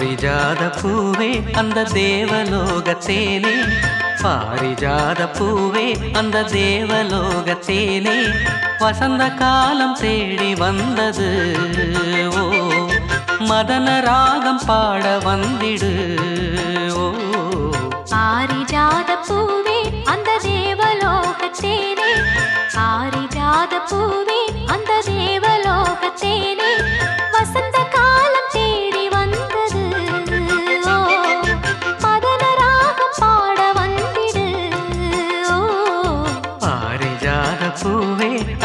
பாரிஜாத பூவே அந்த தேவலோகத்தேனே பாரிஜாத பூவே அந்த தேவலோகத்தேனே வசந்த காலம் தேடி வந்தது. ஓ மதன ராகம் பாட வந்திடு. ஓ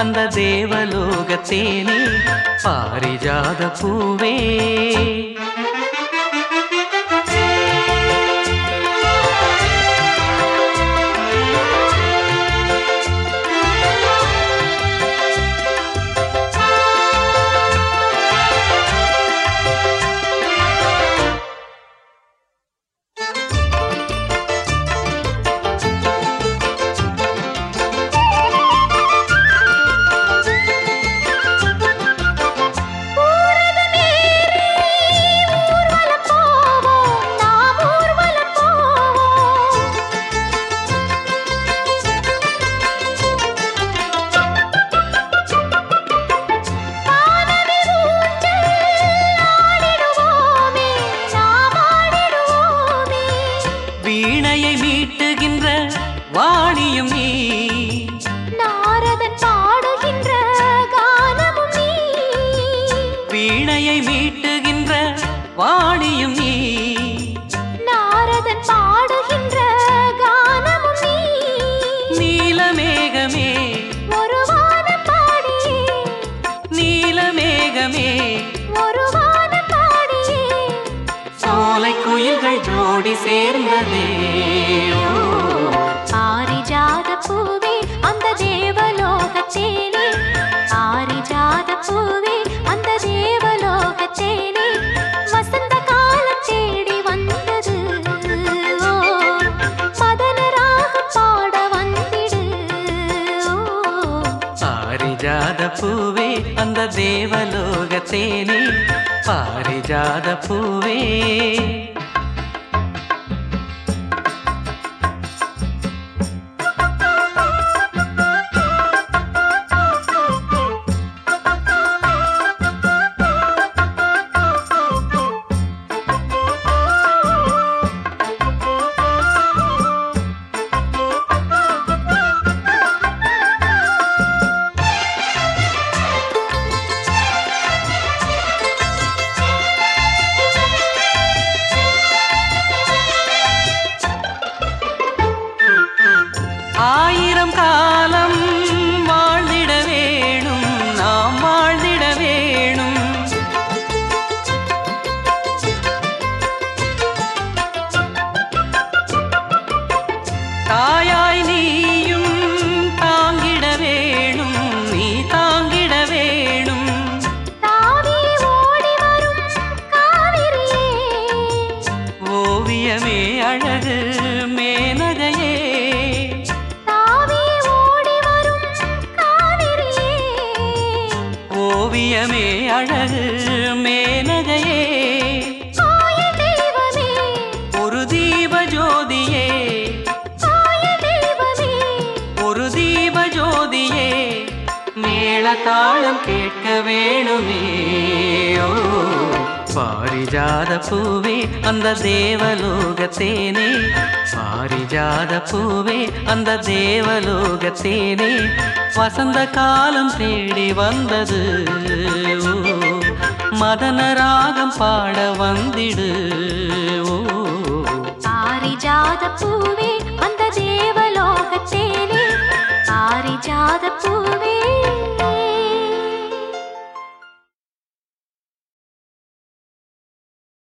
அந்த தேவலோகத்தேனே பாரிஜாத பூவே. வீணையை மீட்டுகின்ற வாணியும் நீ. நாரதன் பாடுகின்ற கானமும் நீ. வீணையை மீட்டுகின்ற வாணியும் நீ. நாரதன் பாடுகின்ற கானமும் நீ. நீலமேகமே சோலை குயில்கள் ஜோடி சேர்ந்ததே. ஓ. பாரிஜாத பூவே அந்த தேவலோகத்தேனே பாரிஜாத பூவே அந்த தேவலோகத்தேனே வசந்த காலம் தேடி வந்தது. ஓ மதன ராகம் பாட வந்திடு. ஓ. பாரிஜாத பூவே அந்த தேவலோகத்தேனே பாரிஜாத பூவே ஆயிரம் காலம். மேளதாளம் கேட்க வேணுமே. பாரிஜாத பூவே அந்த தேவலோகத்தேனே பாரிஜாத பூவே அந்த தேவலோகத்தேனே வசந்த காலம் தேடி வந்தது. மதன ராகம் பாட வந்திடு. ஓ பாரிஜாத பூவே அந்த தேவலோகத்தேனே பாரிஜாத பூவே